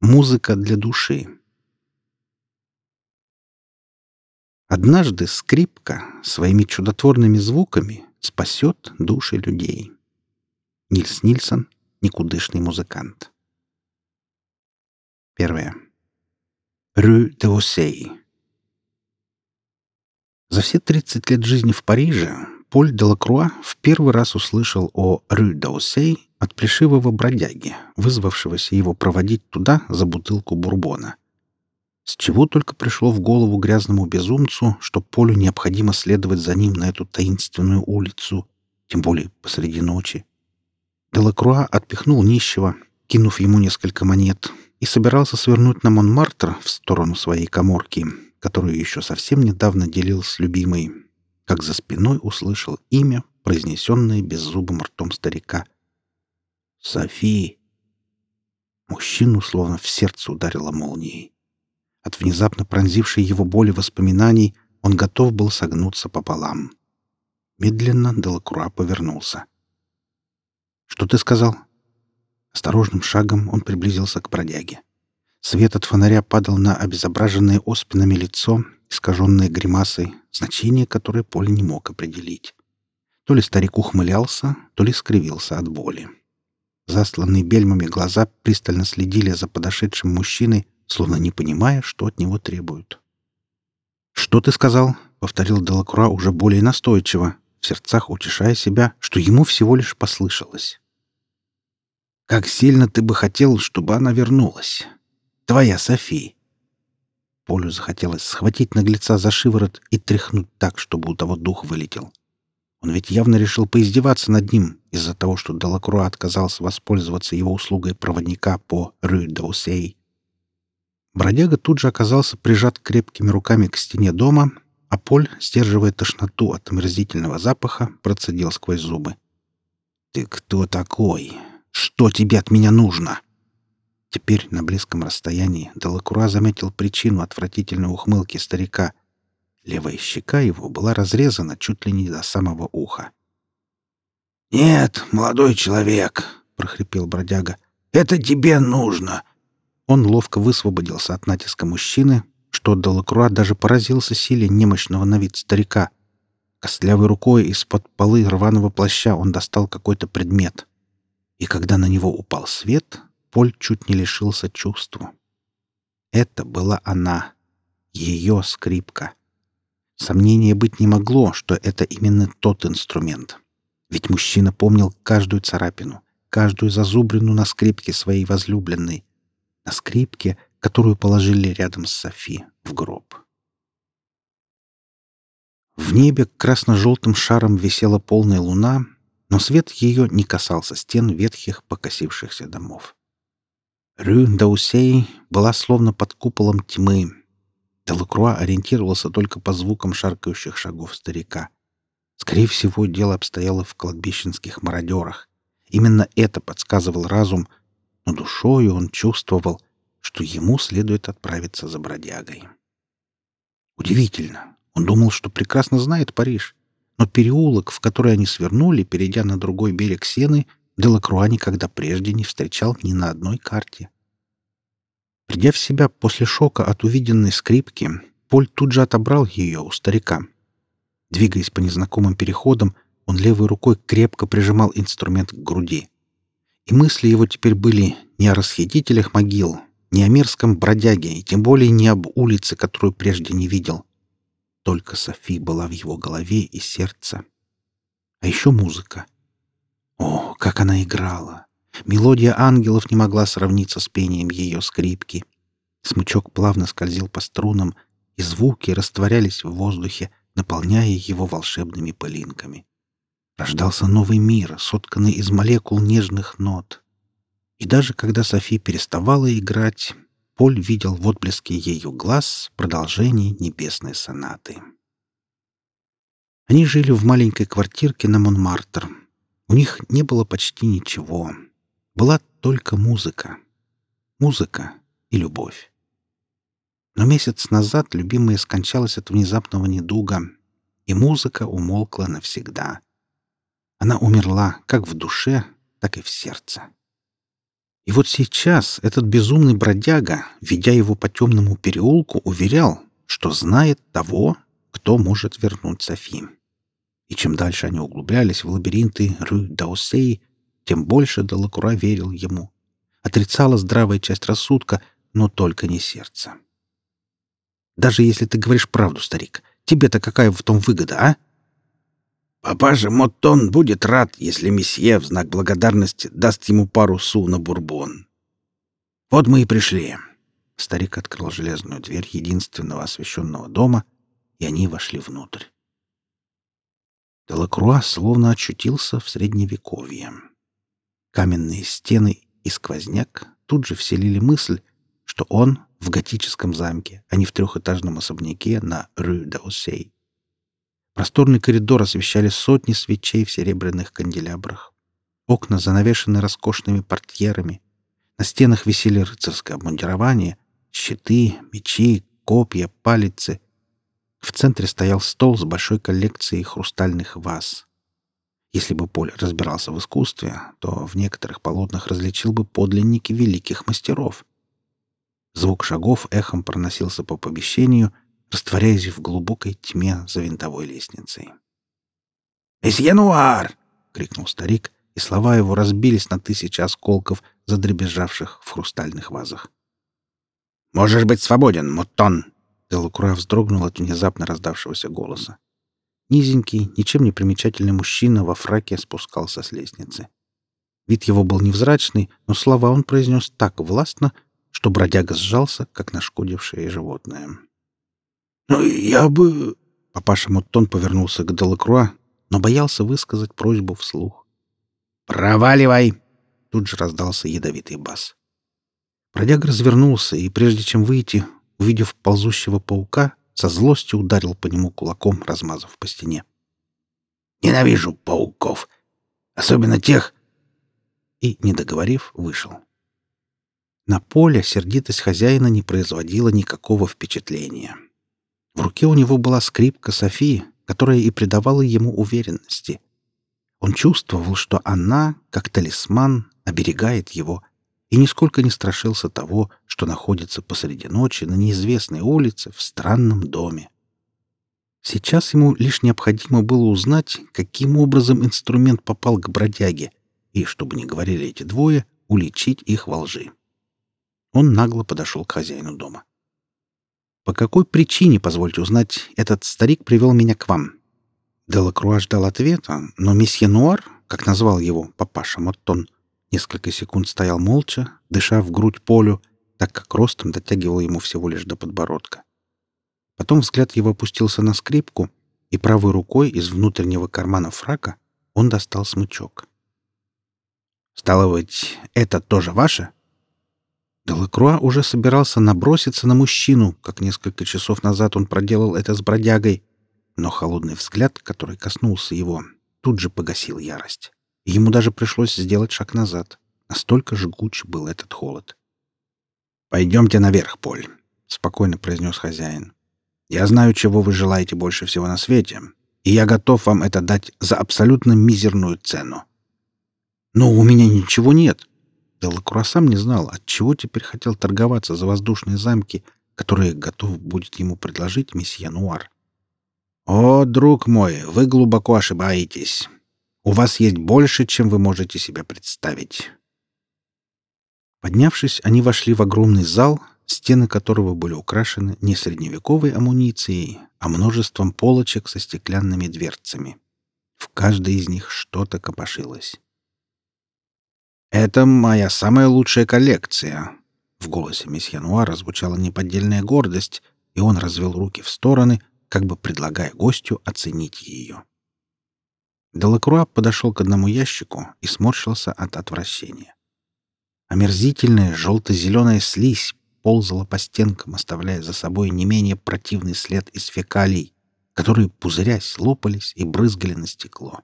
Музыка для души. Однажды скрипка своими чудотворными звуками спасет души людей. Нильс Нильсон, никудышный музыкант. Первое. Рю де Осей. За все 30 лет жизни в Париже Поль де Лакруа в первый раз услышал о Рю де Осей от плешивого бродяги, вызвавшегося его проводить туда за бутылку бурбона. С чего только пришло в голову грязному безумцу, что Полю необходимо следовать за ним на эту таинственную улицу, тем более посреди ночи. Делакруа отпихнул нищего, кинув ему несколько монет, и собирался свернуть на Монмартр в сторону своей коморки, которую еще совсем недавно делил с любимой, как за спиной услышал имя, произнесенное беззубым ртом старика — Софи!» Мужчину словно в сердце ударило молнией. От внезапно пронзившей его боли воспоминаний он готов был согнуться пополам. Медленно Делакруа повернулся. «Что ты сказал?» Осторожным шагом он приблизился к бродяге. Свет от фонаря падал на обезображенное оспинами лицо, искаженное гримасой, значение которой Поль не мог определить. То ли старик ухмылялся, то ли скривился от боли. Засланные бельмами глаза пристально следили за подошедшим мужчиной, словно не понимая, что от него требуют. «Что ты сказал?» — повторил Делакруа уже более настойчиво, в сердцах утешая себя, что ему всего лишь послышалось. «Как сильно ты бы хотел, чтобы она вернулась! Твоя София!» Полю захотелось схватить наглеца за шиворот и тряхнуть так, чтобы у того дух вылетел. Он ведь явно решил поиздеваться над ним из-за того, что Делакруа отказался воспользоваться его услугой проводника по Рю-Доусей. Бродяга тут же оказался прижат крепкими руками к стене дома, а Поль, сдерживая тошноту от омерзительного запаха, процедил сквозь зубы. «Ты кто такой? Что тебе от меня нужно?» Теперь на близком расстоянии Делакруа заметил причину отвратительной ухмылки старика — Левая щека его была разрезана чуть ли не до самого уха. «Нет, молодой человек!» — прохрипел бродяга. «Это тебе нужно!» Он ловко высвободился от натиска мужчины, что Делакруа даже поразился силе немощного на вид старика. Костлявой рукой из-под полы рваного плаща он достал какой-то предмет. И когда на него упал свет, Поль чуть не лишился чувства. Это была она, ее скрипка. Сомнения быть не могло, что это именно тот инструмент. Ведь мужчина помнил каждую царапину, каждую зазубрину на скрипке своей возлюбленной, на скрипке, которую положили рядом с Софи в гроб. В небе красно-желтым шаром висела полная луна, но свет ее не касался стен ветхих покосившихся домов. Рю была словно под куполом тьмы, Делакруа ориентировался только по звукам шаркающих шагов старика. Скорее всего, дело обстояло в кладбищенских мародерах. Именно это подсказывал разум, но душою он чувствовал, что ему следует отправиться за бродягой. Удивительно. Он думал, что прекрасно знает Париж. Но переулок, в который они свернули, перейдя на другой берег Сены, Делакруа никогда прежде не встречал ни на одной карте. Придя в себя после шока от увиденной скрипки, Поль тут же отобрал ее у старика. Двигаясь по незнакомым переходам, он левой рукой крепко прижимал инструмент к груди. И мысли его теперь были не о расхитителях могил, не о мерзком бродяге, и тем более не об улице, которую прежде не видел. Только Софи была в его голове и сердце. А еще музыка. О, как она играла! Мелодия ангелов не могла сравниться с пением ее скрипки. Смычок плавно скользил по струнам, и звуки растворялись в воздухе, наполняя его волшебными пылинками. Рождался новый мир, сотканный из молекул нежных нот. И даже когда Софи переставала играть, Поль видел в отблеске ее глаз продолжение небесной сонаты. Они жили в маленькой квартирке на Монмартр. У них не было почти ничего — была только музыка. Музыка и любовь. Но месяц назад любимая скончалась от внезапного недуга, и музыка умолкла навсегда. Она умерла как в душе, так и в сердце. И вот сейчас этот безумный бродяга, ведя его по темному переулку, уверял, что знает того, кто может вернуть Софи. И чем дальше они углублялись в лабиринты Рю-Даусей, тем больше Делакура верил ему. Отрицала здравая часть рассудка, но только не сердце. «Даже если ты говоришь правду, старик, тебе-то какая в том выгода, а?» Папаша Моттон будет рад, если месье в знак благодарности даст ему пару су на бурбон. Вот мы и пришли. Старик открыл железную дверь единственного освещенного дома, и они вошли внутрь. Делакруа словно очутился в Средневековье. Каменные стены и сквозняк тут же вселили мысль, что он в готическом замке, а не в трехэтажном особняке на Рю-де-Осей. Просторный коридор освещали сотни свечей в серебряных канделябрах. Окна занавешены роскошными портьерами. На стенах висели рыцарское обмундирование, щиты, мечи, копья, палицы. В центре стоял стол с большой коллекцией хрустальных ваз. Если бы Поль разбирался в искусстве, то в некоторых полотнах различил бы подлинники великих мастеров. Звук шагов эхом проносился по помещению — растворяясь в глубокой тьме за винтовой лестницей. «Месье Нуар!» — крикнул старик, и слова его разбились на тысячи осколков, задребезжавших в хрустальных вазах. «Можешь быть свободен, Моттон!» Делакура вздрогнул от внезапно раздавшегося голоса. Низенький, ничем не примечательный мужчина во фраке спускался с лестницы. Вид его был невзрачный, но слова он произнес так властно, что бродяга сжался, как нашкодившее животное. «Ну, я бы...» Папаша Моттон повернулся к Делакруа, но боялся высказать просьбу вслух. «Проваливай!» Тут же раздался ядовитый бас. Бродяг развернулся и, прежде чем выйти, увидев ползущего паука, со злостью ударил по нему кулаком, размазав по стене. «Ненавижу пауков! Особенно тех...» И, не договорив, вышел. На поле сердитость хозяина не производила никакого впечатления. В руке у него была скрипка Софии, которая и придавала ему уверенности. Он чувствовал, что она, как талисман, оберегает его, и нисколько не страшился того, что находится посреди ночи на неизвестной улице в странном доме. Сейчас ему лишь необходимо было узнать, каким образом инструмент попал к бродяге, и, чтобы не говорили эти двое, уличить их во лжи. Он нагло подошел к хозяину дома. По какой причине, позвольте узнать, этот старик привел меня к вам? Делакруа ждал ответа, но месье Нуар, как назвал его папаша Моттон, несколько секунд стоял молча, дыша в грудь Полю, так как ростом дотягивал ему всего лишь до подбородка. Потом взгляд его опустился на скрипку, и правой рукой из внутреннего кармана фрака он достал смычок. «Стало быть, это тоже ваше?» Делакруа уже собирался наброситься на мужчину, как несколько часов назад он проделал это с бродягой, но холодный взгляд, который коснулся его, тут же погасил ярость. Ему даже пришлось сделать шаг назад. Настолько жгуч был этот холод. «Пойдемте наверх, Поль», — спокойно произнес хозяин. «Я знаю, чего вы желаете больше всего на свете, и я готов вам это дать за абсолютно мизерную цену». «Но у меня ничего нет», Делакруа сам не знал, от чего теперь хотел торговаться за воздушные замки, которые готов будет ему предложить месье Нуар. «О, друг мой, вы глубоко ошибаетесь. У вас есть больше, чем вы можете себе представить». Поднявшись, они вошли в огромный зал, стены которого были украшены не средневековой амуницией, а множеством полочек со стеклянными дверцами. В каждой из них что-то копошилось. «Это моя самая лучшая коллекция». В голосе месье Нуара звучала неподдельная гордость, и он развел руки в стороны, как бы предлагая гостю оценить ее. Делакруа подошел к одному ящику и сморщился от отвращения. Омерзительная желто-зеленая слизь ползала по стенкам, оставляя за собой не менее противный след из фекалий, которые, пузырясь, лопались и брызгали на стекло.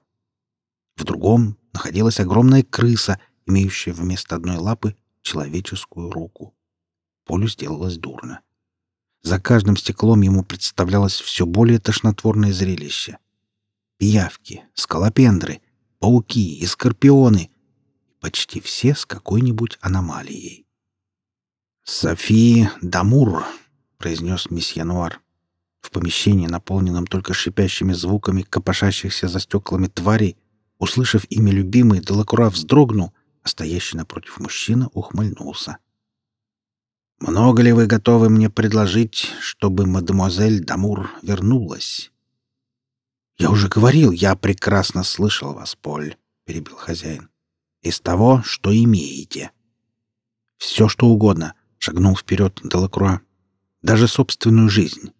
В другом находилась огромная крыса — имеющая вместо одной лапы человеческую руку. Полю сделалось дурно. За каждым стеклом ему представлялось все более тошнотворное зрелище. Пиявки, скалопендры, пауки и скорпионы. почти все с какой-нибудь аномалией. «Софи Дамур», — произнес месье Нуар. В помещении, наполненном только шипящими звуками копошащихся за стеклами тварей, услышав имя любимой, Делакура вздрогнул, а стоящий напротив мужчина ухмыльнулся. «Много ли вы готовы мне предложить, чтобы мадемуазель Дамур вернулась?» «Я уже говорил, я прекрасно слышал вас, Поль», — перебил хозяин. «Из того, что имеете». «Все, что угодно», — шагнул вперед Делакруа. «Даже собственную жизнь».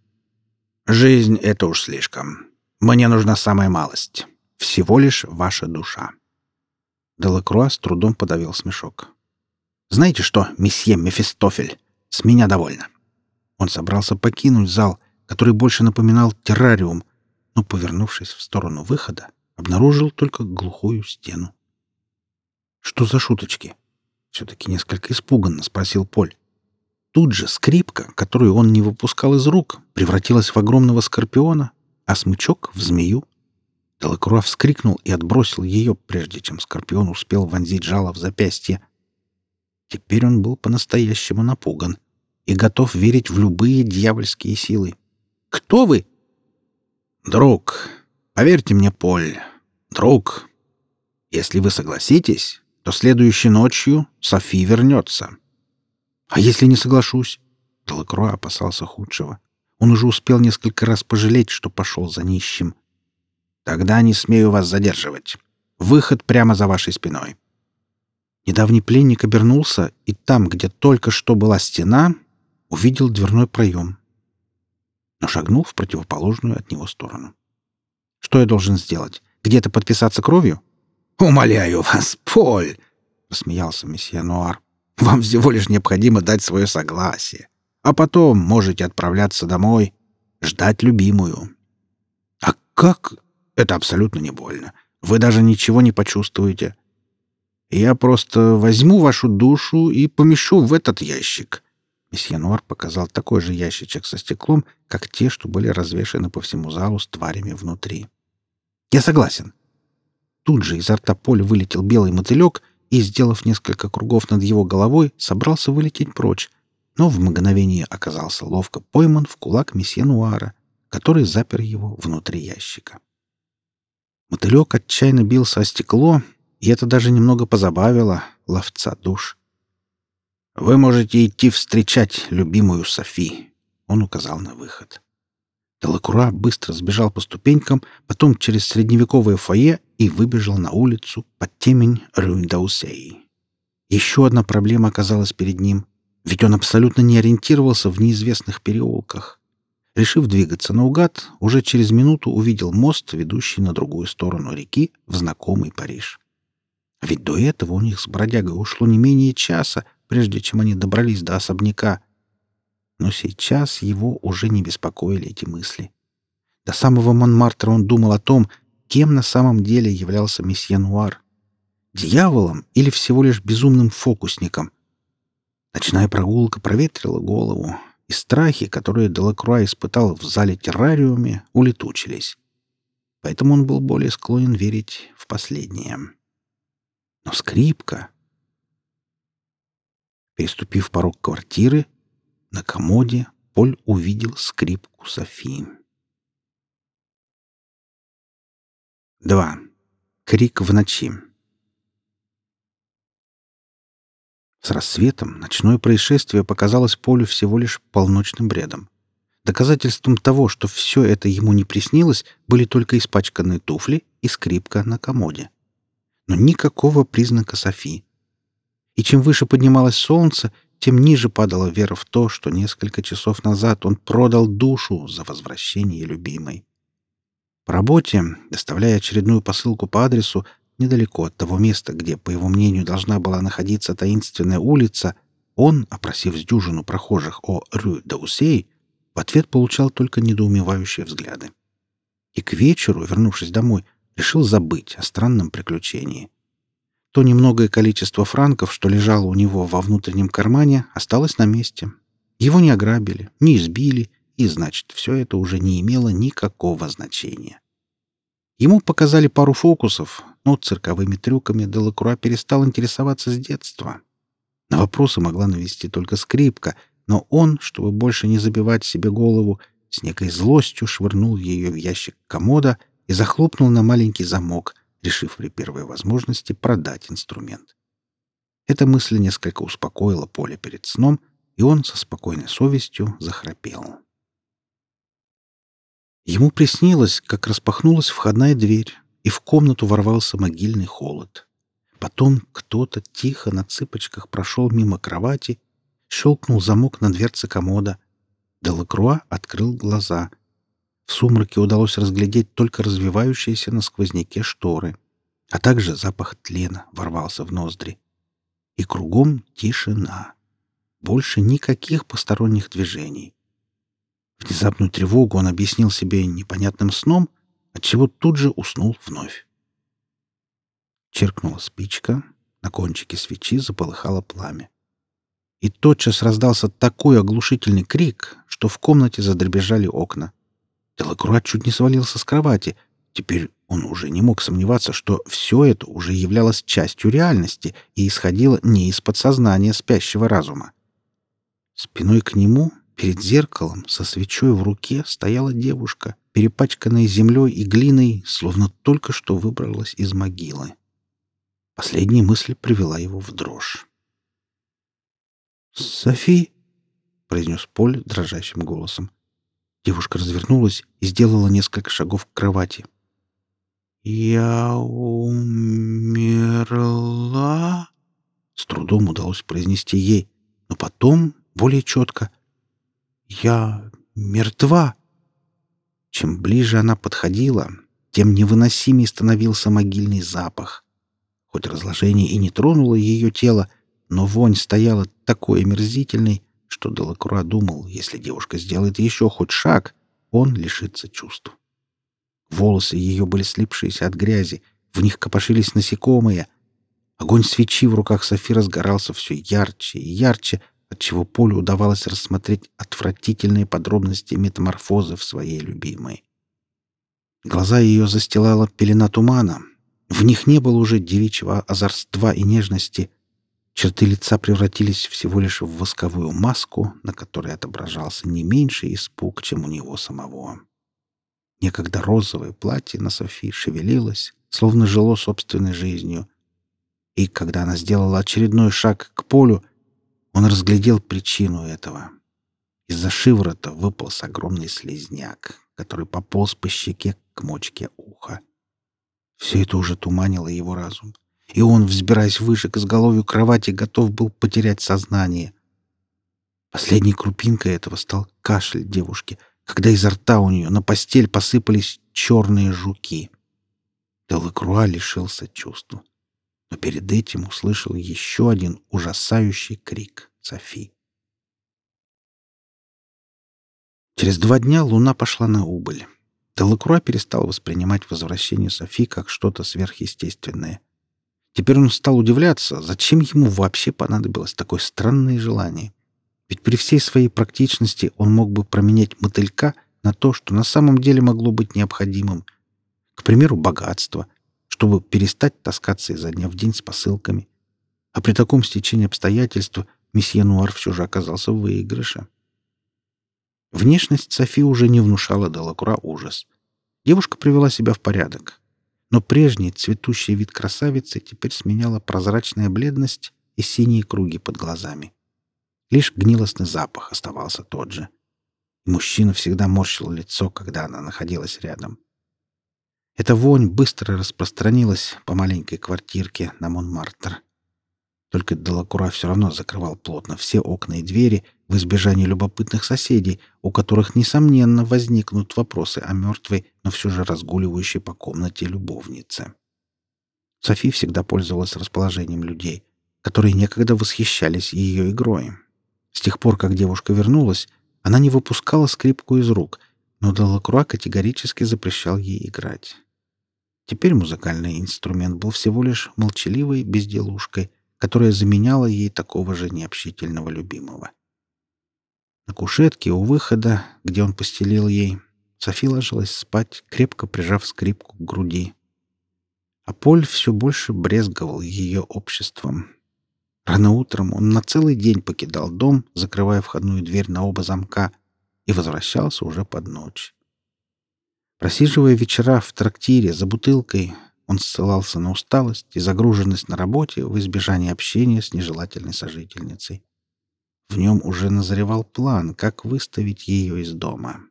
«Жизнь — это уж слишком. Мне нужна самая малость. Всего лишь ваша душа». Делакруа с трудом подавил смешок. «Знаете что, месье Мефистофель, с меня довольно». Он собрался покинуть зал, который больше напоминал террариум, но, повернувшись в сторону выхода, обнаружил только глухую стену. «Что за шуточки?» — все-таки несколько испуганно спросил Поль. Тут же скрипка, которую он не выпускал из рук, превратилась в огромного скорпиона, а смычок — в змею. Делакруа вскрикнул и отбросил ее, прежде чем скорпион успел вонзить жало в запястье. Теперь он был по-настоящему напуган и готов верить в любые дьявольские силы. «Кто вы?» «Друг, поверьте мне, Поль, друг, если вы согласитесь, то следующей ночью Софи вернется». А если не соглашусь? Делакруа опасался худшего. Он уже успел несколько раз пожалеть, что пошел за нищим. Тогда не смею вас задерживать. Выход прямо за вашей спиной. Недавний пленник обернулся, и там, где только что была стена, увидел дверной проем. Но шагнул в противоположную от него сторону. Что я должен сделать? Где-то подписаться кровью? «Умоляю вас, Поль!» — рассмеялся месье Нуар. Вам всего лишь необходимо дать свое согласие. А потом можете отправляться домой, ждать любимую. А как? Это абсолютно не больно. Вы даже ничего не почувствуете. Я просто возьму вашу душу и помещу в этот ящик. Месье показал такой же ящичек со стеклом, как те, что были развешаны по всему залу с тварями внутри. Я согласен. Тут же изо рта Поля вылетел белый мотылек — и, сделав несколько кругов над его головой, собрался вылететь прочь, но в мгновение оказался ловко пойман в кулак месье Нуара, который запер его внутри ящика. Мотылек отчаянно бился о стекло, и это даже немного позабавило ловца душ. «Вы можете идти встречать любимую Софи», — он указал на выход. Делакура быстро сбежал по ступенькам, потом через средневековое фойе и выбежал на улицу под темень Рюндаусей. Еще одна проблема оказалась перед ним, ведь он абсолютно не ориентировался в неизвестных переулках. Решив двигаться наугад, уже через минуту увидел мост, ведущий на другую сторону реки, в знакомый Париж. Ведь до этого у них с бродягой ушло не менее часа, прежде чем они добрались до особняка. Но сейчас его уже не беспокоили эти мысли. До самого Монмартра он думал о том, кем на самом деле являлся месье Нуар. Дьяволом или всего лишь безумным фокусником? Ночная прогулка проветрила голову, и страхи, которые Делакруа испытал в зале террариуме, улетучились. Поэтому он был более склонен верить в последнее. Но скрипка... Переступив порог квартиры, на комоде Поль увидел скрипку Софии. 2. Крик в ночи. С рассветом ночное происшествие показалось Полю всего лишь полночным бредом. Доказательством того, что все это ему не приснилось, были только испачканные туфли и скрипка на комоде. Но никакого признака Софи. И чем выше поднималось солнце, тем ниже падала вера в то, что несколько часов назад он продал душу за возвращение любимой. По работе, доставляя очередную посылку по адресу, недалеко от того места, где, по его мнению, должна была находиться таинственная улица, он, опросив с дюжину прохожих о Рю Даусей, в ответ получал только недоумевающие взгляды. И к вечеру, вернувшись домой, решил забыть о странном приключении. То немногое количество франков, что лежало у него во внутреннем кармане, осталось на месте. Его не ограбили, не избили, и, значит, все это уже не имело никакого значения. Ему показали пару фокусов, но цирковыми трюками Делакруа перестал интересоваться с детства. На вопросы могла навести только скрипка, но он, чтобы больше не забивать себе голову, с некой злостью швырнул ее в ящик комода и захлопнул на маленький замок, решив при первой возможности продать инструмент. Эта мысль несколько успокоила Поле перед сном, и он со спокойной совестью захрапел. Ему приснилось, как распахнулась входная дверь, и в комнату ворвался могильный холод. Потом кто-то тихо на цыпочках прошел мимо кровати, щелкнул замок на дверце комода. Делакруа открыл глаза. В сумраке удалось разглядеть только развивающиеся на сквозняке шторы, а также запах тлена ворвался в ноздри. И кругом тишина. Больше никаких посторонних движений. Внезапную тревогу он объяснил себе непонятным сном, отчего тут же уснул вновь. Черкнула спичка, на кончике свечи заполыхало пламя. И тотчас раздался такой оглушительный крик, что в комнате задребезжали окна. Делакруа чуть не свалился с кровати. Теперь он уже не мог сомневаться, что все это уже являлось частью реальности и исходило не из подсознания спящего разума. Спиной к нему Перед зеркалом со свечой в руке стояла девушка, перепачканная землей и глиной, словно только что выбралась из могилы. Последняя мысль привела его в дрожь. «Софи!» — произнес Поль дрожащим голосом. Девушка развернулась и сделала несколько шагов к кровати. «Я умерла?» С трудом удалось произнести ей, но потом, более четко, я мертва. Чем ближе она подходила, тем невыносимее становился могильный запах. Хоть разложение и не тронуло ее тело, но вонь стояла такой омерзительной, что Делакруа думал, если девушка сделает еще хоть шаг, он лишится чувств. Волосы ее были слипшиеся от грязи, в них копошились насекомые. Огонь свечи в руках Софи разгорался все ярче и ярче, отчего Полю удавалось рассмотреть отвратительные подробности метаморфозы в своей любимой. Глаза ее застилала пелена тумана. В них не было уже девичьего озорства и нежности. Черты лица превратились всего лишь в восковую маску, на которой отображался не меньший испуг, чем у него самого. Некогда розовое платье на Софии шевелилось, словно жило собственной жизнью. И когда она сделала очередной шаг к полю, он разглядел причину этого. Из-за шиворота выполз огромный слезняк, который пополз по щеке к мочке уха. Все это уже туманило его разум, и он, взбираясь выше к изголовью кровати, готов был потерять сознание. Последней крупинкой этого стал кашель девушки, когда изо рта у нее на постель посыпались черные жуки. Делакруа лишился чувств но перед этим услышал еще один ужасающий крик Софи. Через два дня луна пошла на убыль. Делакруа перестал воспринимать возвращение Софи как что-то сверхъестественное. Теперь он стал удивляться, зачем ему вообще понадобилось такое странное желание. Ведь при всей своей практичности он мог бы променять мотылька на то, что на самом деле могло быть необходимым. К примеру, богатство, чтобы перестать таскаться изо дня в день с посылками. А при таком стечении обстоятельств месье Нуар все же оказался в выигрыше. Внешность Софи уже не внушала Делакура ужас. Девушка привела себя в порядок. Но прежний цветущий вид красавицы теперь сменяла прозрачная бледность и синие круги под глазами. Лишь гнилостный запах оставался тот же. Мужчина всегда морщил лицо, когда она находилась рядом. Эта вонь быстро распространилась по маленькой квартирке на Монмартр. Только Делакура все равно закрывал плотно все окна и двери в избежание любопытных соседей, у которых, несомненно, возникнут вопросы о мертвой, но все же разгуливающей по комнате любовнице. Софи всегда пользовалась расположением людей, которые некогда восхищались ее игрой. С тех пор, как девушка вернулась, она не выпускала скрипку из рук, но Делакруа категорически запрещал ей играть. Теперь музыкальный инструмент был всего лишь молчаливой безделушкой, которая заменяла ей такого же необщительного любимого. На кушетке у выхода, где он постелил ей, Софи ложилась спать, крепко прижав скрипку к груди. А Поль все больше брезговал ее обществом. Рано утром он на целый день покидал дом, закрывая входную дверь на оба замка, и возвращался уже под ночь. Просиживая вечера в трактире за бутылкой, он ссылался на усталость и загруженность на работе в избежание общения с нежелательной сожительницей. В нем уже назревал план, как выставить ее из дома.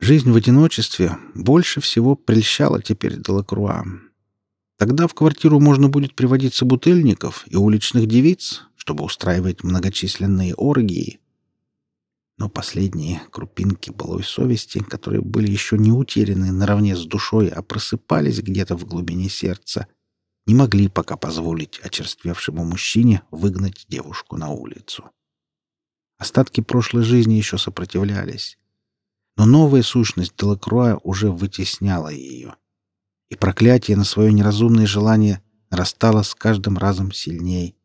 Жизнь в одиночестве больше всего прельщала теперь Делакруа. Тогда в квартиру можно будет приводить собутыльников и уличных девиц, чтобы устраивать многочисленные оргии. Но последние крупинки былой совести, которые были еще не утеряны наравне с душой, а просыпались где-то в глубине сердца, не могли пока позволить очерствевшему мужчине выгнать девушку на улицу. Остатки прошлой жизни еще сопротивлялись. Но новая сущность Делакруа уже вытесняла ее. И проклятие на свое неразумное желание растало с каждым разом сильней.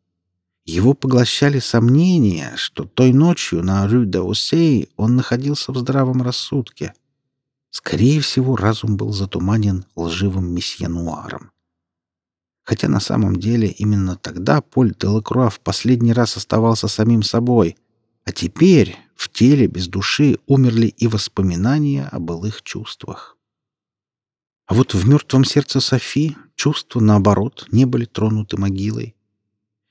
Его поглощали сомнения, что той ночью на Рю де Усей он находился в здравом рассудке. Скорее всего, разум был затуманен лживым месье Нуаром. Хотя на самом деле именно тогда Поль де Лакруа в последний раз оставался самим собой, а теперь в теле без души умерли и воспоминания о былых чувствах. А вот в мертвом сердце Софи чувства, наоборот, не были тронуты могилой.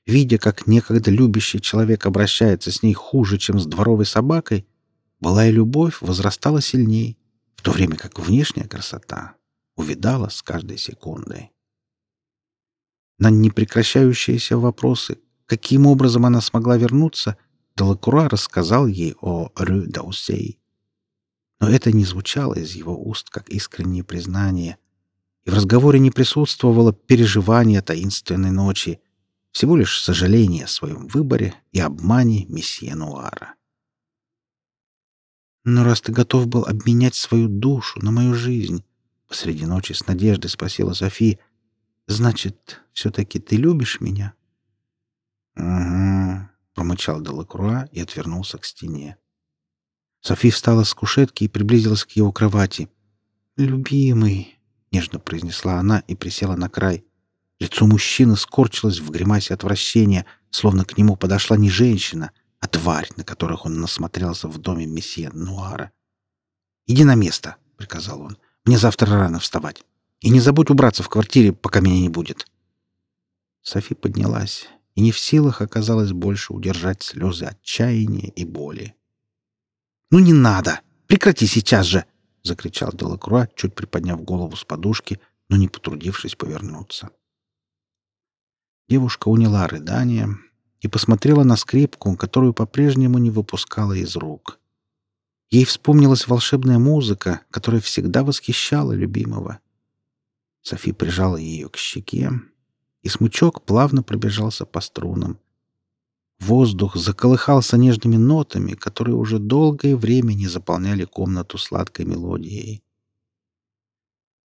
Видя, как некогда любящий человек обращается с ней хуже, чем с дворовой собакой, былая любовь возрастала сильней, в то время как внешняя красота увидала с каждой секундой. На непрекращающиеся вопросы, каким образом она смогла вернуться, Делакура рассказал ей о Рю Даусей. Но это не звучало из его уст как искреннее признание, и в разговоре не присутствовало переживание таинственной ночи, всего лишь сожаление о своем выборе и обмане месье Нуара. «Но раз ты готов был обменять свою душу на мою жизнь», — посреди ночи с надеждой спросила София, Значит, все-таки ты любишь меня? Угу, промычал Делакруа и отвернулся к стене. Софи встала с кушетки и приблизилась к его кровати. «Любимый!» — нежно произнесла она и присела на край. Лицо мужчины скорчилось в гримасе отвращения, словно к нему подошла не женщина, а тварь, на которых он насмотрелся в доме месье Нуара. «Иди на место!» — приказал он. «Мне завтра рано вставать». И не забудь убраться в квартире, пока меня не будет. Софи поднялась и не в силах оказалось больше удержать слезы отчаяния и боли. «Ну не надо! Прекрати сейчас же!» — закричал Делакруа, чуть приподняв голову с подушки, но не потрудившись повернуться. Девушка уняла рыдание и посмотрела на скрипку, которую по-прежнему не выпускала из рук. Ей вспомнилась волшебная музыка, которая всегда восхищала любимого. Софи прижала ее к щеке, и смычок плавно пробежался по струнам. Воздух заколыхался нежными нотами, которые уже долгое время не заполняли комнату сладкой мелодией.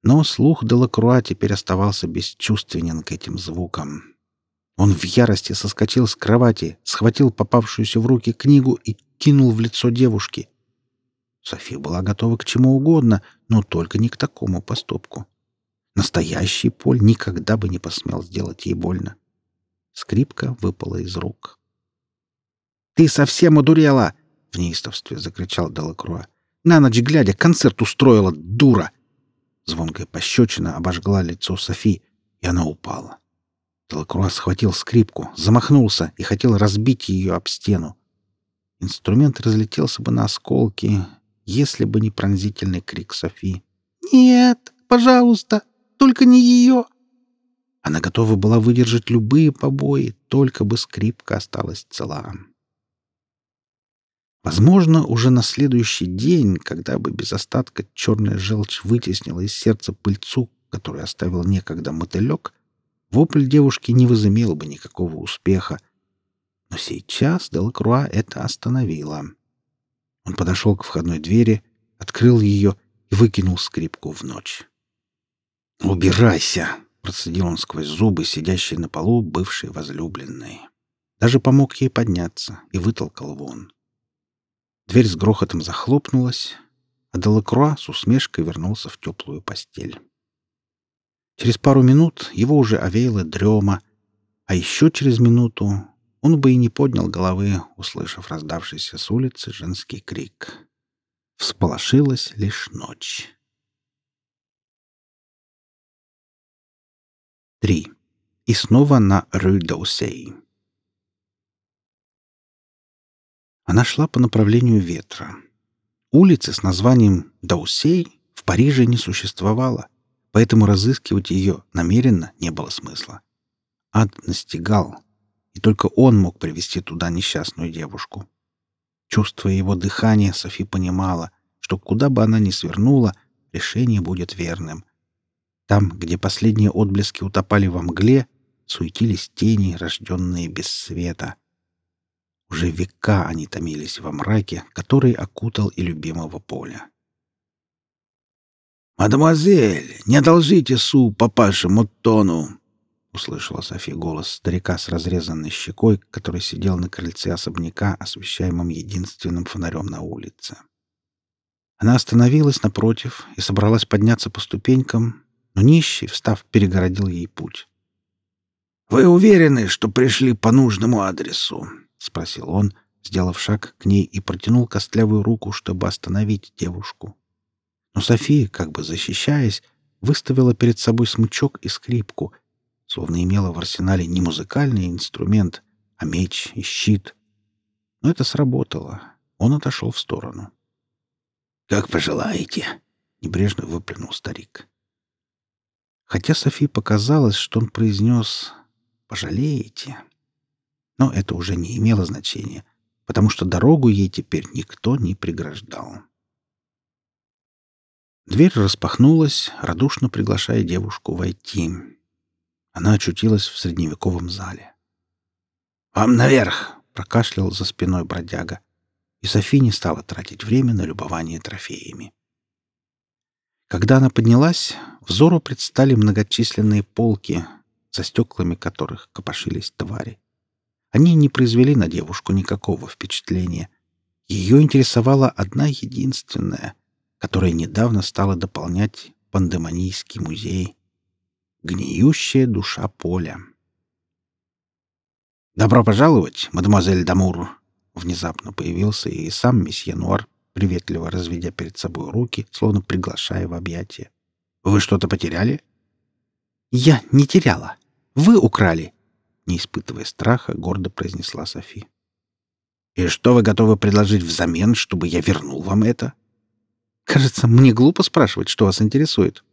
Но слух Делакруа теперь оставался бесчувственен к этим звукам. Он в ярости соскочил с кровати, схватил попавшуюся в руки книгу и кинул в лицо девушки. София была готова к чему угодно, но только не к такому поступку. Настоящий Поль никогда бы не посмел сделать ей больно. Скрипка выпала из рук. «Ты совсем одурела!» — в неистовстве закричал Делакруа. «На ночь глядя, концерт устроила, дура!» Звонкая пощечина обожгла лицо Софи, и она упала. Делакруа схватил скрипку, замахнулся и хотел разбить ее об стену. Инструмент разлетелся бы на осколки, если бы не пронзительный крик Софи. «Нет, пожалуйста!» Только не ее!» Она готова была выдержать любые побои, только бы скрипка осталась цела. Возможно, уже на следующий день, когда бы без остатка черная желчь вытеснила из сердца пыльцу, которую оставил некогда мотылек, вопль девушки не возымел бы никакого успеха. Но сейчас Делакруа это остановило. Он подошел к входной двери, открыл ее и выкинул скрипку в ночь. «Убирайся!» — процедил он сквозь зубы, сидящей на полу бывшей возлюбленной. Даже помог ей подняться и вытолкал вон. Дверь с грохотом захлопнулась, а Делакруа с усмешкой вернулся в теплую постель. Через пару минут его уже овеяла дрема, а еще через минуту он бы и не поднял головы, услышав раздавшийся с улицы женский крик. Всполошилась лишь ночь. 3. И снова на Рю-Доусей. Она шла по направлению ветра. Улицы с названием Даусей в Париже не существовало, поэтому разыскивать ее намеренно не было смысла. Ад настигал, и только он мог привести туда несчастную девушку. Чувствуя его дыхание, Софи понимала, что куда бы она ни свернула, решение будет верным. Там, где последние отблески утопали во мгле, суетились тени, рожденные без света. Уже века они томились во мраке, который окутал и любимого поля. «Мадемуазель, не одолжите су папаше Моттону!» — услышала София голос старика с разрезанной щекой, который сидел на крыльце особняка, освещаемом единственным фонарем на улице. Она остановилась напротив и собралась подняться по ступенькам, но нищий, встав, перегородил ей путь. «Вы уверены, что пришли по нужному адресу?» — спросил он, сделав шаг к ней и протянул костлявую руку, чтобы остановить девушку. Но София, как бы защищаясь, выставила перед собой смычок и скрипку — словно имела в арсенале не музыкальный инструмент, а меч и щит. Но это сработало. Он отошел в сторону. «Как пожелаете», — небрежно выплюнул старик. Хотя Софии показалось, что он произнес «пожалеете», но это уже не имело значения, потому что дорогу ей теперь никто не преграждал. Дверь распахнулась, радушно приглашая девушку войти. Она очутилась в средневековом зале. «Вам наверх!» — прокашлял за спиной бродяга, и Софи не стала тратить время на любование трофеями. Когда она поднялась, взору предстали многочисленные полки, за стеклами которых копошились твари. Они не произвели на девушку никакого впечатления. Ее интересовала одна единственная, которая недавно стала дополнять пандемонийский музей — Гниющая душа поля. «Добро пожаловать, мадемуазель Дамур!» Внезапно появился и сам месье Нуар, приветливо разведя перед собой руки, словно приглашая в объятия. «Вы что-то потеряли?» «Я не теряла. Вы украли!» Не испытывая страха, гордо произнесла Софи. «И что вы готовы предложить взамен, чтобы я вернул вам это?» «Кажется, мне глупо спрашивать, что вас интересует»,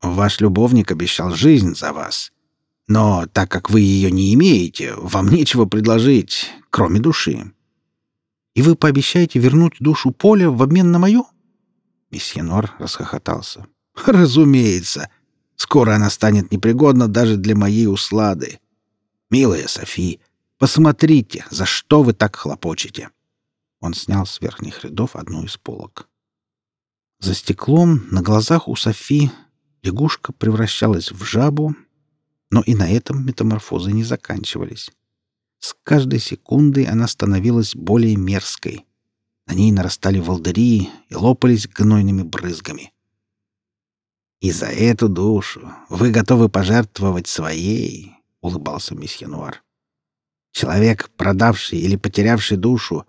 Ваш любовник обещал жизнь за вас. Но так как вы ее не имеете, вам нечего предложить, кроме души. И вы пообещаете вернуть душу Поля в обмен на мою?» Месье Нор расхохотался. «Разумеется. Скоро она станет непригодна даже для моей услады. Милая Софи, посмотрите, за что вы так хлопочете». Он снял с верхних рядов одну из полок. За стеклом на глазах у Софи Лягушка превращалась в жабу, но и на этом метаморфозы не заканчивались. С каждой секундой она становилась более мерзкой. На ней нарастали волдыри и лопались гнойными брызгами. «И за эту душу вы готовы пожертвовать своей?» — улыбался месье Нуар. «Человек, продавший или потерявший душу,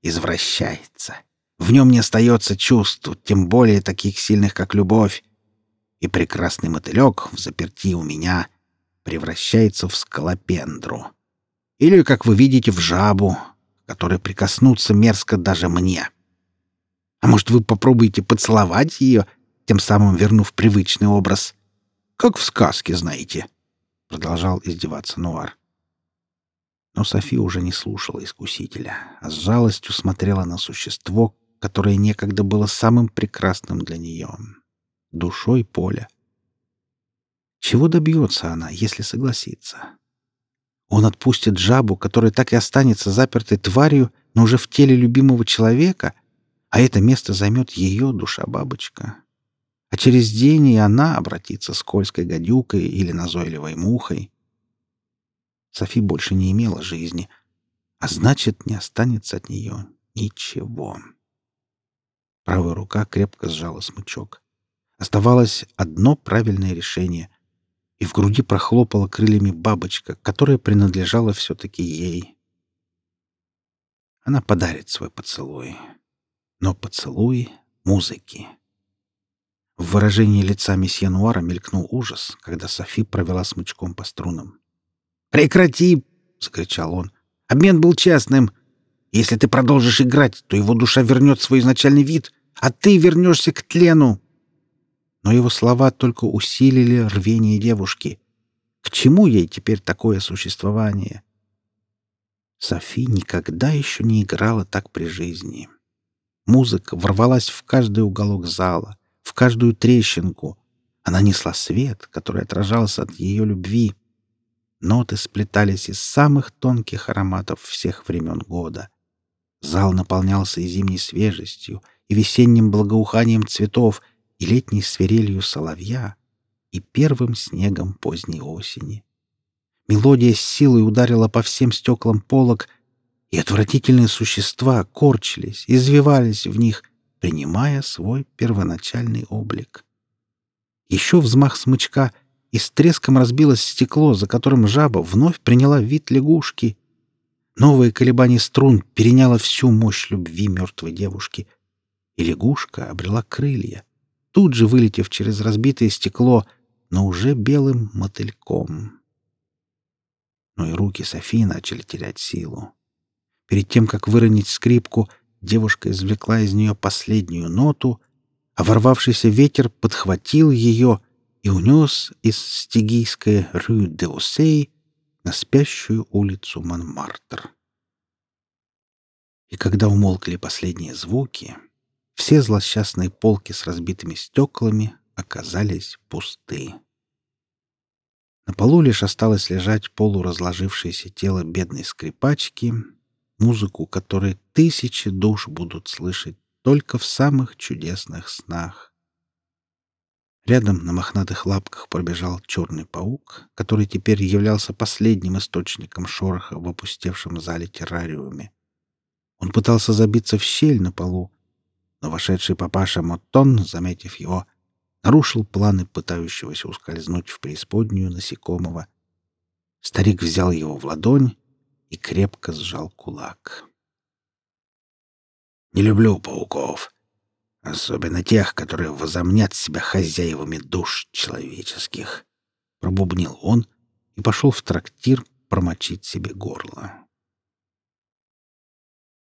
извращается. В нем не остается чувств, тем более таких сильных, как любовь, и прекрасный мотылек в заперти у меня превращается в скалопендру. Или, как вы видите, в жабу, которая прикоснуться мерзко даже мне. А может, вы попробуете поцеловать ее, тем самым вернув привычный образ? Как в сказке, знаете. Продолжал издеваться Нуар. Но Софи уже не слушала искусителя, а с жалостью смотрела на существо, которое некогда было самым прекрасным для нее душой поля. Чего добьется она, если согласится? Он отпустит жабу, которая так и останется запертой тварью, но уже в теле любимого человека, а это место займет ее душа-бабочка. А через день и она обратится скользкой гадюкой или назойливой мухой. Софи больше не имела жизни, а значит, не останется от нее ничего. Правая рука крепко сжала смычок. Оставалось одно правильное решение и в груди прохлопала крыльями бабочка, которая принадлежала все-таки ей. Она подарит свой поцелуй. Но поцелуй музыки. В выражении лица месье Нуара мелькнул ужас, когда Софи провела смычком по струнам. «Прекрати!» — закричал он. «Обмен был честным. Если ты продолжишь играть, то его душа вернет свой изначальный вид, а ты вернешься к тлену!» Но его слова только усилили рвение девушки. К чему ей теперь такое существование? Софи никогда еще не играла так при жизни. Музыка ворвалась в каждый уголок зала, в каждую трещинку. Она несла свет, который отражался от ее любви. Ноты сплетались из самых тонких ароматов всех времен года. Зал наполнялся и зимней свежестью, и весенним благоуханием цветов, и летней свирелью соловья, и первым снегом поздней осени. Мелодия с силой ударила по всем стеклам полок, и отвратительные существа корчились, извивались в них, принимая свой первоначальный облик. Еще взмах смычка, и с треском разбилось стекло, за которым жаба вновь приняла вид лягушки. Новое колебание струн переняло всю мощь любви мертвой девушки, и лягушка обрела крылья, тут же вылетев через разбитое стекло, но уже белым мотыльком. Но и руки Софии начали терять силу. Перед тем, как выронить скрипку, Девушка извлекла из нее последнюю ноту, а ворвавшийся ветер подхватил ее и унес из стигийской рю де Осей на спящую улицу Монмартр. И когда умолкли последние звуки, все злосчастные полки с разбитыми стеклами оказались пусты. На полу лишь осталось лежать полуразложившееся тело бедной скрипачки — музыку, которую тысячи душ будут слышать только в самых чудесных снах. Рядом на мохнатых лапках пробежал черный паук, который теперь являлся последним источником шороха в опустевшем зале террариуме. Он пытался забиться в щель на полу, но вошедший папаша Моттон, заметив его, нарушил планы пытающегося ускользнуть в преисподнюю насекомого. Старик взял его в ладонь и крепко сжал кулак. «Не люблю пауков, особенно тех, которые возомнят себя хозяевами душ человеческих», — пробубнил он и пошел в трактир промочить себе горло.